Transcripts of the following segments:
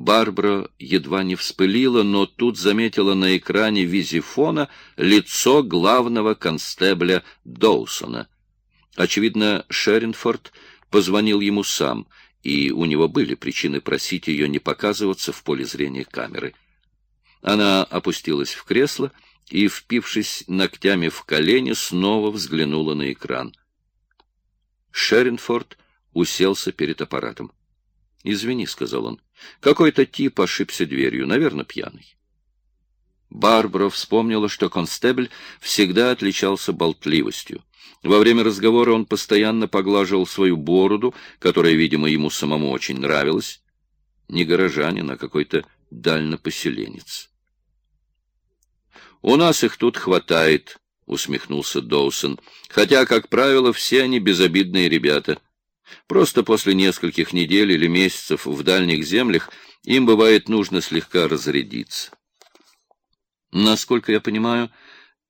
Барбара едва не вспылила, но тут заметила на экране визифона лицо главного констебля Доусона. Очевидно, Шеринфорд позвонил ему сам, и у него были причины просить ее не показываться в поле зрения камеры. Она опустилась в кресло и, впившись ногтями в колени, снова взглянула на экран. Шеринфорд уселся перед аппаратом. — Извини, — сказал он. — Какой-то тип ошибся дверью, наверное, пьяный. Барбара вспомнила, что констебль всегда отличался болтливостью. Во время разговора он постоянно поглаживал свою бороду, которая, видимо, ему самому очень нравилась. Не горожанин, а какой-то дальнопоселенец. «У нас их тут хватает», — усмехнулся Доусон, «хотя, как правило, все они безобидные ребята». Просто после нескольких недель или месяцев в дальних землях им бывает нужно слегка разрядиться. Насколько я понимаю,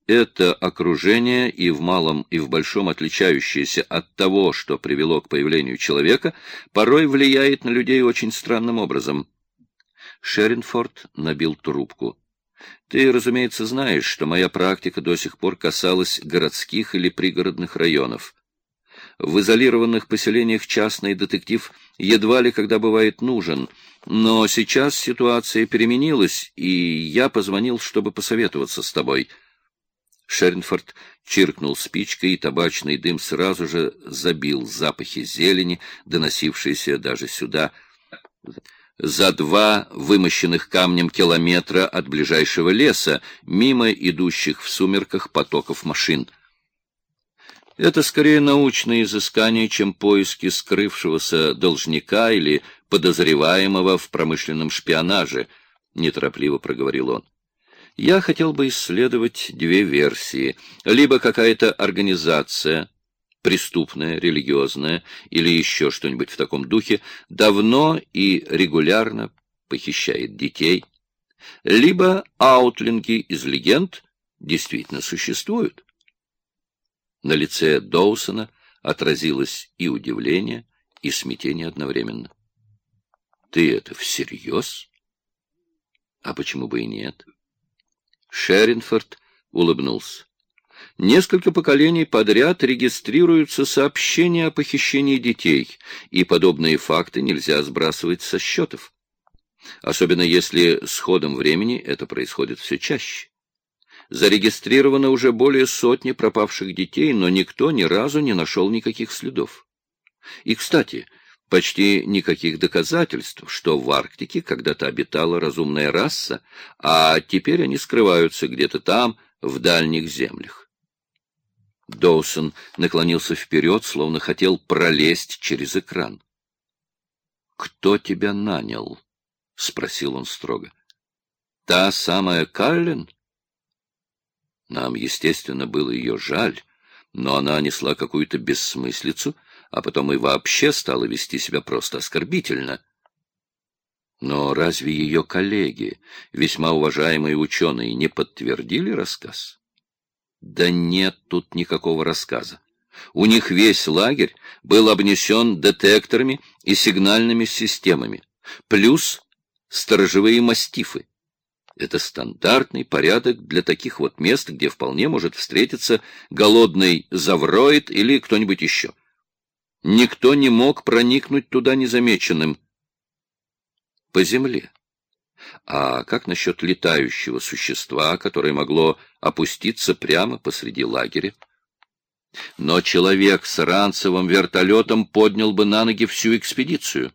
это окружение и в малом, и в большом отличающееся от того, что привело к появлению человека, порой влияет на людей очень странным образом. Шеринфорд набил трубку. Ты, разумеется, знаешь, что моя практика до сих пор касалась городских или пригородных районов. В изолированных поселениях частный детектив едва ли когда бывает нужен, но сейчас ситуация переменилась, и я позвонил, чтобы посоветоваться с тобой. Шернфорд чиркнул спичкой, и табачный дым сразу же забил запахи зелени, доносившиеся даже сюда, за два вымощенных камнем километра от ближайшего леса, мимо идущих в сумерках потоков машин — это скорее научное изыскание, чем поиски скрывшегося должника или подозреваемого в промышленном шпионаже, — неторопливо проговорил он. Я хотел бы исследовать две версии. Либо какая-то организация, преступная, религиозная или еще что-нибудь в таком духе, давно и регулярно похищает детей. Либо аутлинги из легенд действительно существуют. На лице Доусона отразилось и удивление, и смятение одновременно. — Ты это всерьез? — А почему бы и нет? Шеринфорд улыбнулся. Несколько поколений подряд регистрируются сообщения о похищении детей, и подобные факты нельзя сбрасывать со счетов. Особенно если с ходом времени это происходит все чаще. Зарегистрировано уже более сотни пропавших детей, но никто ни разу не нашел никаких следов. И, кстати, почти никаких доказательств, что в Арктике когда-то обитала разумная раса, а теперь они скрываются где-то там, в дальних землях. Доусон наклонился вперед, словно хотел пролезть через экран. «Кто тебя нанял?» — спросил он строго. «Та самая Карлин?» Нам, естественно, было ее жаль, но она несла какую-то бессмыслицу, а потом и вообще стала вести себя просто оскорбительно. Но разве ее коллеги, весьма уважаемые ученые, не подтвердили рассказ? Да нет тут никакого рассказа. У них весь лагерь был обнесен детекторами и сигнальными системами, плюс сторожевые мастифы. Это стандартный порядок для таких вот мест, где вполне может встретиться голодный завроид или кто-нибудь еще. Никто не мог проникнуть туда незамеченным. По земле. А как насчет летающего существа, которое могло опуститься прямо посреди лагеря? Но человек с ранцевым вертолетом поднял бы на ноги всю экспедицию.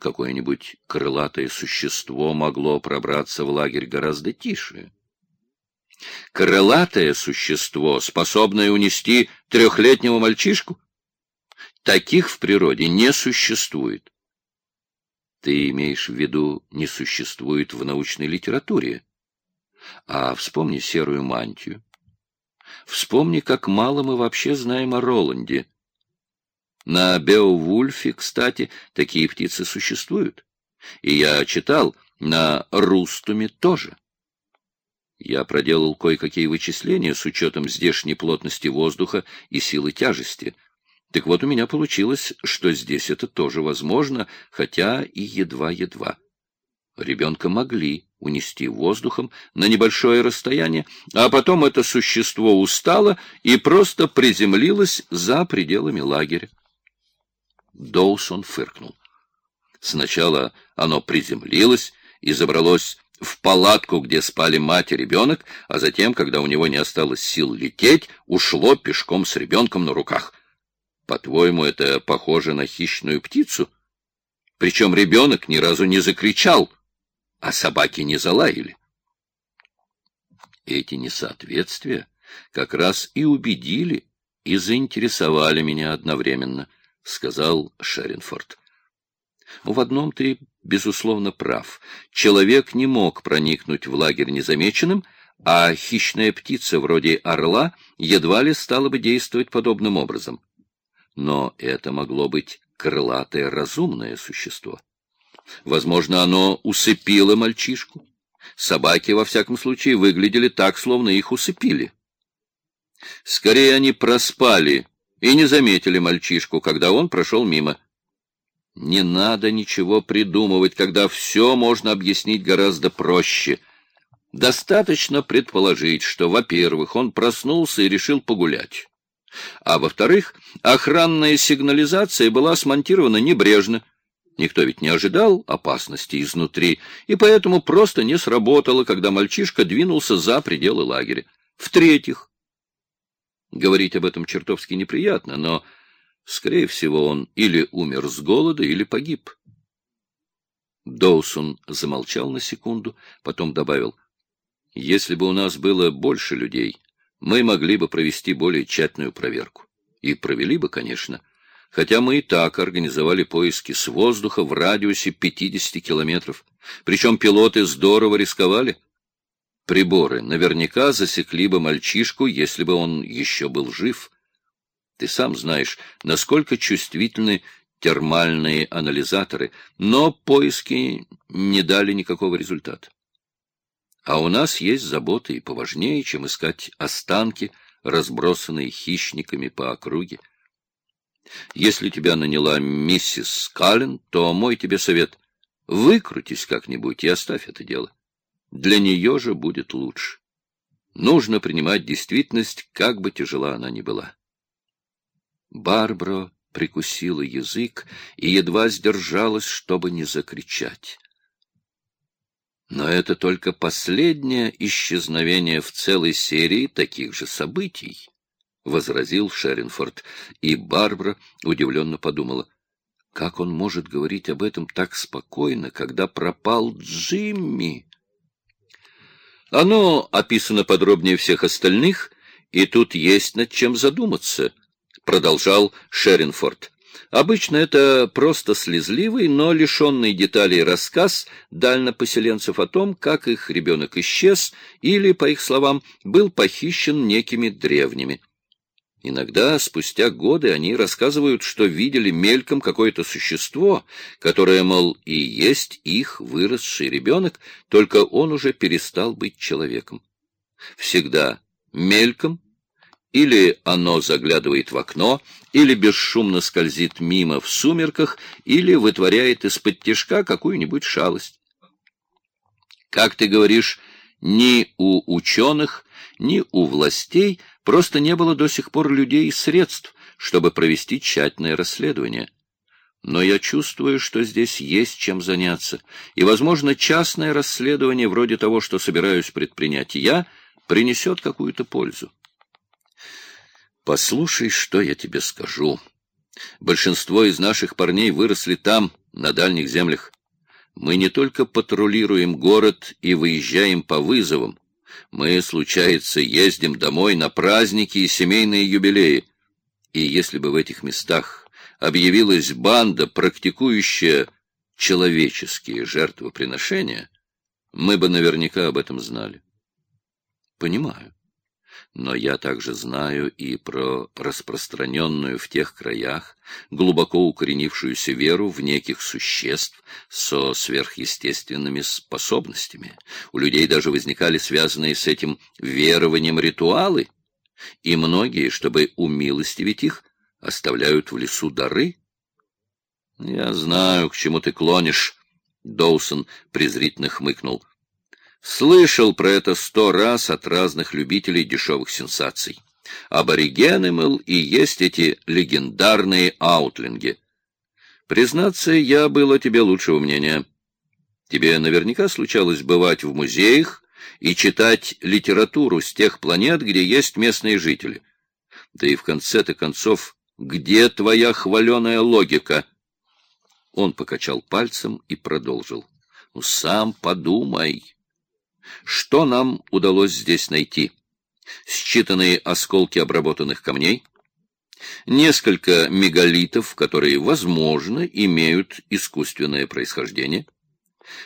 Какое-нибудь крылатое существо могло пробраться в лагерь гораздо тише. Крылатое существо, способное унести трехлетнего мальчишку? Таких в природе не существует. Ты имеешь в виду, не существует в научной литературе. А вспомни серую мантию. Вспомни, как мало мы вообще знаем о Роланде. На Беовульфе, кстати, такие птицы существуют. И я читал, на Рустуме тоже. Я проделал кое-какие вычисления с учетом здешней плотности воздуха и силы тяжести. Так вот, у меня получилось, что здесь это тоже возможно, хотя и едва-едва. Ребенка могли унести воздухом на небольшое расстояние, а потом это существо устало и просто приземлилось за пределами лагеря. Доусон фыркнул. Сначала оно приземлилось и забралось в палатку, где спали мать и ребенок, а затем, когда у него не осталось сил лететь, ушло пешком с ребенком на руках. По-твоему, это похоже на хищную птицу? Причем ребенок ни разу не закричал, а собаки не залаяли. Эти несоответствия как раз и убедили и заинтересовали меня одновременно, — сказал Шеринфорд. В одном ты, безусловно, прав. Человек не мог проникнуть в лагерь незамеченным, а хищная птица вроде орла едва ли стала бы действовать подобным образом. Но это могло быть крылатое разумное существо. Возможно, оно усыпило мальчишку. Собаки, во всяком случае, выглядели так, словно их усыпили. Скорее, они проспали и не заметили мальчишку, когда он прошел мимо. Не надо ничего придумывать, когда все можно объяснить гораздо проще. Достаточно предположить, что, во-первых, он проснулся и решил погулять. А во-вторых, охранная сигнализация была смонтирована небрежно. Никто ведь не ожидал опасности изнутри, и поэтому просто не сработало, когда мальчишка двинулся за пределы лагеря. В-третьих, говорить об этом чертовски неприятно, но Скорее всего, он или умер с голода, или погиб. Доусон замолчал на секунду, потом добавил, «Если бы у нас было больше людей, мы могли бы провести более тщательную проверку. И провели бы, конечно, хотя мы и так организовали поиски с воздуха в радиусе 50 километров. Причем пилоты здорово рисковали. Приборы наверняка засекли бы мальчишку, если бы он еще был жив». Ты сам знаешь, насколько чувствительны термальные анализаторы, но поиски не дали никакого результата. А у нас есть заботы и поважнее, чем искать останки, разбросанные хищниками по округе. Если тебя наняла миссис Каллен, то мой тебе совет — выкрутись как-нибудь и оставь это дело. Для нее же будет лучше. Нужно принимать действительность, как бы тяжела она ни была. Барбара прикусила язык и едва сдержалась, чтобы не закричать. Но это только последнее исчезновение в целой серии таких же событий, — возразил Шеринфорд, и Барбара удивленно подумала, как он может говорить об этом так спокойно, когда пропал Джимми? Оно описано подробнее всех остальных, и тут есть над чем задуматься —— продолжал Шеринфорд. Обычно это просто слезливый, но лишенный деталей рассказ дальнопоселенцев о том, как их ребенок исчез или, по их словам, был похищен некими древними. Иногда, спустя годы, они рассказывают, что видели мельком какое-то существо, которое, мол, и есть их выросший ребенок, только он уже перестал быть человеком. Всегда мельком или оно заглядывает в окно, или бесшумно скользит мимо в сумерках, или вытворяет из-под тишка какую-нибудь шалость. Как ты говоришь, ни у ученых, ни у властей просто не было до сих пор людей и средств, чтобы провести тщательное расследование. Но я чувствую, что здесь есть чем заняться, и, возможно, частное расследование, вроде того, что собираюсь предпринять я, принесет какую-то пользу. Послушай, что я тебе скажу. Большинство из наших парней выросли там, на дальних землях. Мы не только патрулируем город и выезжаем по вызовам. Мы, случается, ездим домой на праздники и семейные юбилеи. И если бы в этих местах объявилась банда, практикующая человеческие жертвоприношения, мы бы наверняка об этом знали. Понимаю но я также знаю и про распространенную в тех краях глубоко укоренившуюся веру в неких существ со сверхъестественными способностями. У людей даже возникали связанные с этим верованием ритуалы, и многие, чтобы умилостивить их, оставляют в лесу дары? — Я знаю, к чему ты клонишь, — Доусон презрительно хмыкнул. — Слышал про это сто раз от разных любителей дешевых сенсаций. Аборигены, мыл, и есть эти легендарные аутлинги. Признаться, я был о тебе лучшего мнения. Тебе наверняка случалось бывать в музеях и читать литературу с тех планет, где есть местные жители. Да и в конце-то концов, где твоя хваленая логика? Он покачал пальцем и продолжил. Ну, сам подумай. Что нам удалось здесь найти? Считанные осколки обработанных камней, несколько мегалитов, которые, возможно, имеют искусственное происхождение,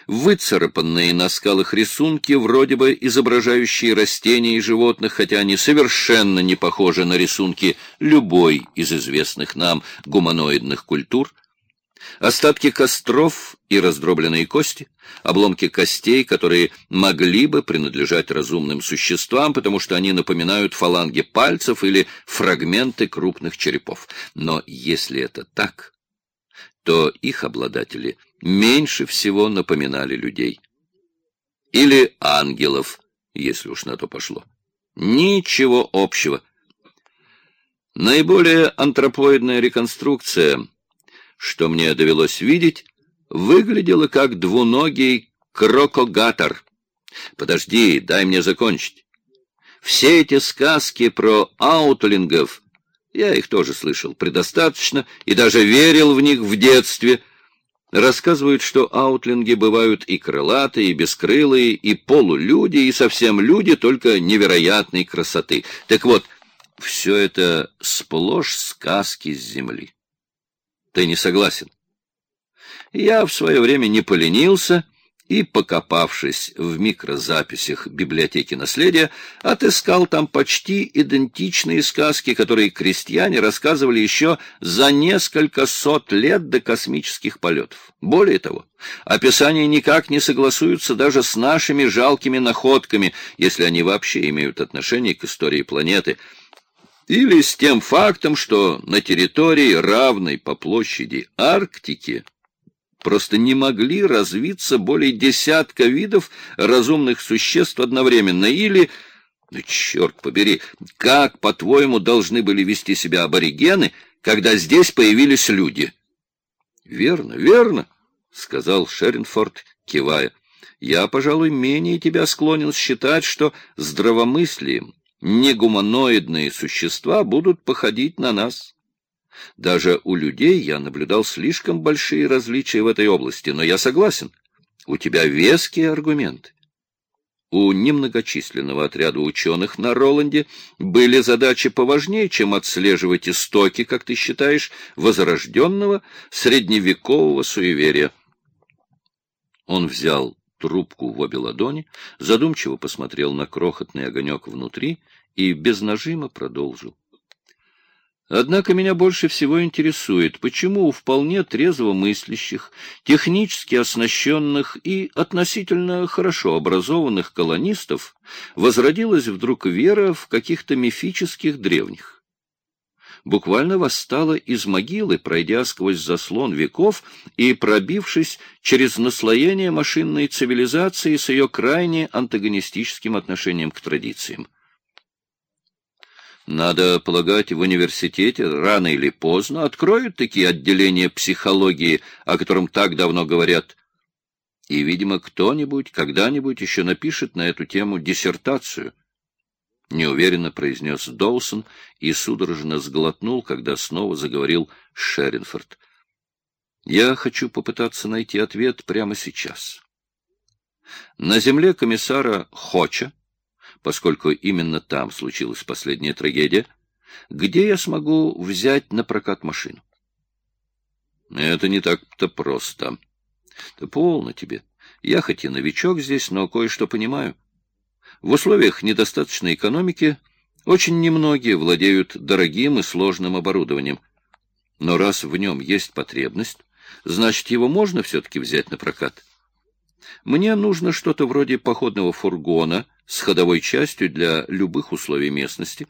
выцарапанные на скалах рисунки, вроде бы изображающие растения и животных, хотя они совершенно не похожи на рисунки любой из известных нам гуманоидных культур, остатки костров и раздробленные кости, обломки костей, которые могли бы принадлежать разумным существам, потому что они напоминают фаланги пальцев или фрагменты крупных черепов. Но если это так, то их обладатели меньше всего напоминали людей. Или ангелов, если уж на то пошло. Ничего общего. Наиболее антропоидная реконструкция, что мне довелось видеть, выглядела как двуногий крокогатор. Подожди, дай мне закончить. Все эти сказки про аутлингов, я их тоже слышал предостаточно и даже верил в них в детстве — Рассказывают, что аутлинги бывают и крылатые, и бескрылые, и полулюди, и совсем люди, только невероятной красоты. Так вот, все это сплошь сказки с земли. Ты не согласен? Я в свое время не поленился и, покопавшись в микрозаписях библиотеки наследия, отыскал там почти идентичные сказки, которые крестьяне рассказывали еще за несколько сот лет до космических полетов. Более того, описания никак не согласуются даже с нашими жалкими находками, если они вообще имеют отношение к истории планеты, или с тем фактом, что на территории, равной по площади Арктики, просто не могли развиться более десятка видов разумных существ одновременно, или... Ну, черт побери, как, по-твоему, должны были вести себя аборигены, когда здесь появились люди? — Верно, верно, — сказал Шеринфорд, кивая. — Я, пожалуй, менее тебя склонен считать, что здравомыслием негуманоидные существа будут походить на нас. Даже у людей я наблюдал слишком большие различия в этой области, но я согласен. У тебя веские аргументы. У немногочисленного отряда ученых на Роланде были задачи поважнее, чем отслеживать истоки, как ты считаешь, возрожденного средневекового суеверия. Он взял трубку в обе ладони, задумчиво посмотрел на крохотный огонек внутри и без нажима продолжил. Однако меня больше всего интересует, почему у вполне трезво мыслящих, технически оснащенных и относительно хорошо образованных колонистов возродилась вдруг вера в каких-то мифических древних. Буквально восстала из могилы, пройдя сквозь заслон веков и пробившись через наслоение машинной цивилизации с ее крайне антагонистическим отношением к традициям. Надо полагать, в университете рано или поздно откроют такие отделения психологии, о котором так давно говорят. И, видимо, кто-нибудь когда-нибудь еще напишет на эту тему диссертацию. Неуверенно произнес Доусон и судорожно сглотнул, когда снова заговорил Шеринфорд. Я хочу попытаться найти ответ прямо сейчас. На земле комиссара Хоча поскольку именно там случилась последняя трагедия, где я смогу взять на прокат машину? Это не так-то просто. Да полно тебе. Я хоть и новичок здесь, но кое-что понимаю. В условиях недостаточной экономики очень немногие владеют дорогим и сложным оборудованием. Но раз в нем есть потребность, значит, его можно все-таки взять на прокат. Мне нужно что-то вроде походного фургона — с ходовой частью для любых условий местности.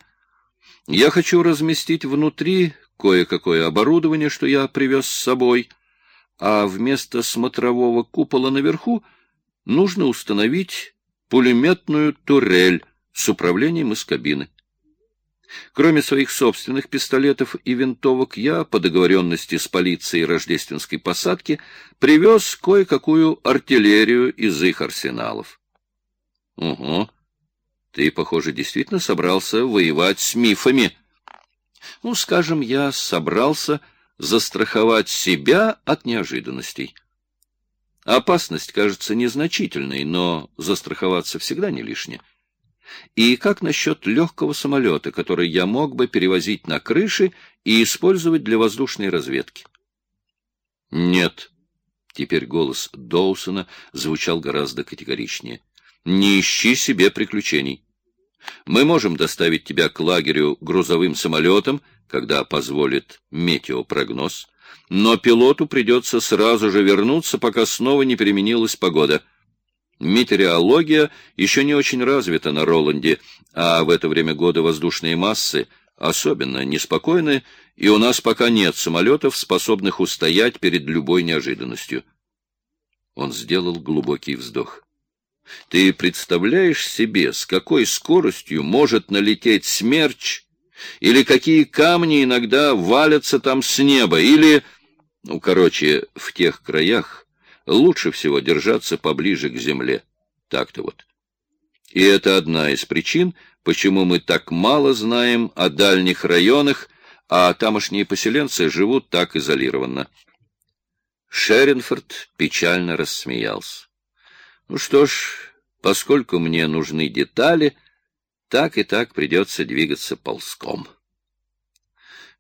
Я хочу разместить внутри кое-какое оборудование, что я привез с собой, а вместо смотрового купола наверху нужно установить пулеметную турель с управлением из кабины. Кроме своих собственных пистолетов и винтовок, я, по договоренности с полицией рождественской посадки, привез кое-какую артиллерию из их арсеналов. — Угу. Ты, похоже, действительно собрался воевать с мифами. Ну, скажем, я собрался застраховать себя от неожиданностей. Опасность кажется незначительной, но застраховаться всегда не лишнее. И как насчет легкого самолета, который я мог бы перевозить на крыши и использовать для воздушной разведки? Нет. Теперь голос Доусона звучал гораздо категоричнее. Не ищи себе приключений. Мы можем доставить тебя к лагерю грузовым самолетом, когда позволит метеопрогноз, но пилоту придется сразу же вернуться, пока снова не переменилась погода — Метеорология еще не очень развита на Роланде, а в это время года воздушные массы особенно неспокойны, и у нас пока нет самолетов, способных устоять перед любой неожиданностью. Он сделал глубокий вздох. Ты представляешь себе, с какой скоростью может налететь смерч, или какие камни иногда валятся там с неба, или... Ну, короче, в тех краях лучше всего держаться поближе к земле. Так-то вот. И это одна из причин, почему мы так мало знаем о дальних районах, а тамошние поселенцы живут так изолированно. Шеринфорд печально рассмеялся. Ну что ж, поскольку мне нужны детали, так и так придется двигаться ползком.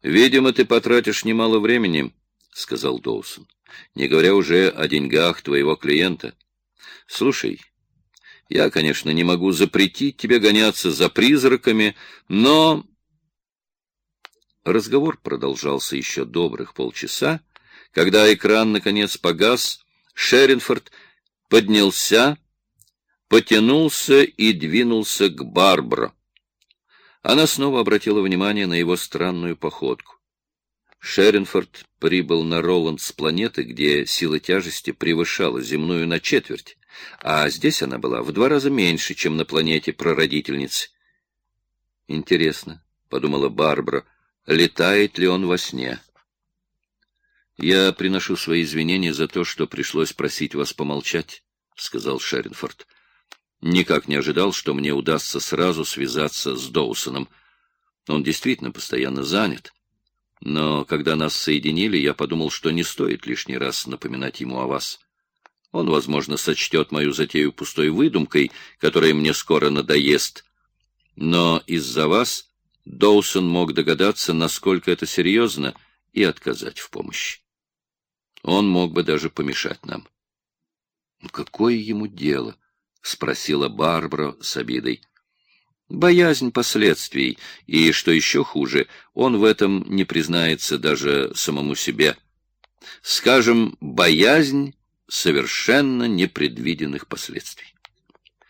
Видимо, ты потратишь немало времени, — сказал Доусон не говоря уже о деньгах твоего клиента. Слушай, я, конечно, не могу запретить тебе гоняться за призраками, но... Разговор продолжался еще добрых полчаса. Когда экран, наконец, погас, Шеринфорд поднялся, потянулся и двинулся к Барбаро. Она снова обратила внимание на его странную походку. Шеренфорд прибыл на Роланд с планеты, где сила тяжести превышала земную на четверть, а здесь она была в два раза меньше, чем на планете прародительницы. «Интересно», — подумала Барбара, — «летает ли он во сне?» «Я приношу свои извинения за то, что пришлось просить вас помолчать», — сказал Шеренфорд. «Никак не ожидал, что мне удастся сразу связаться с Доусоном. Он действительно постоянно занят». Но когда нас соединили, я подумал, что не стоит лишний раз напоминать ему о вас. Он, возможно, сочтет мою затею пустой выдумкой, которая мне скоро надоест. Но из-за вас Доусон мог догадаться, насколько это серьезно, и отказать в помощи. Он мог бы даже помешать нам. — Какое ему дело? — спросила Барбара с обидой. Боязнь последствий, и, что еще хуже, он в этом не признается даже самому себе. Скажем, боязнь совершенно непредвиденных последствий.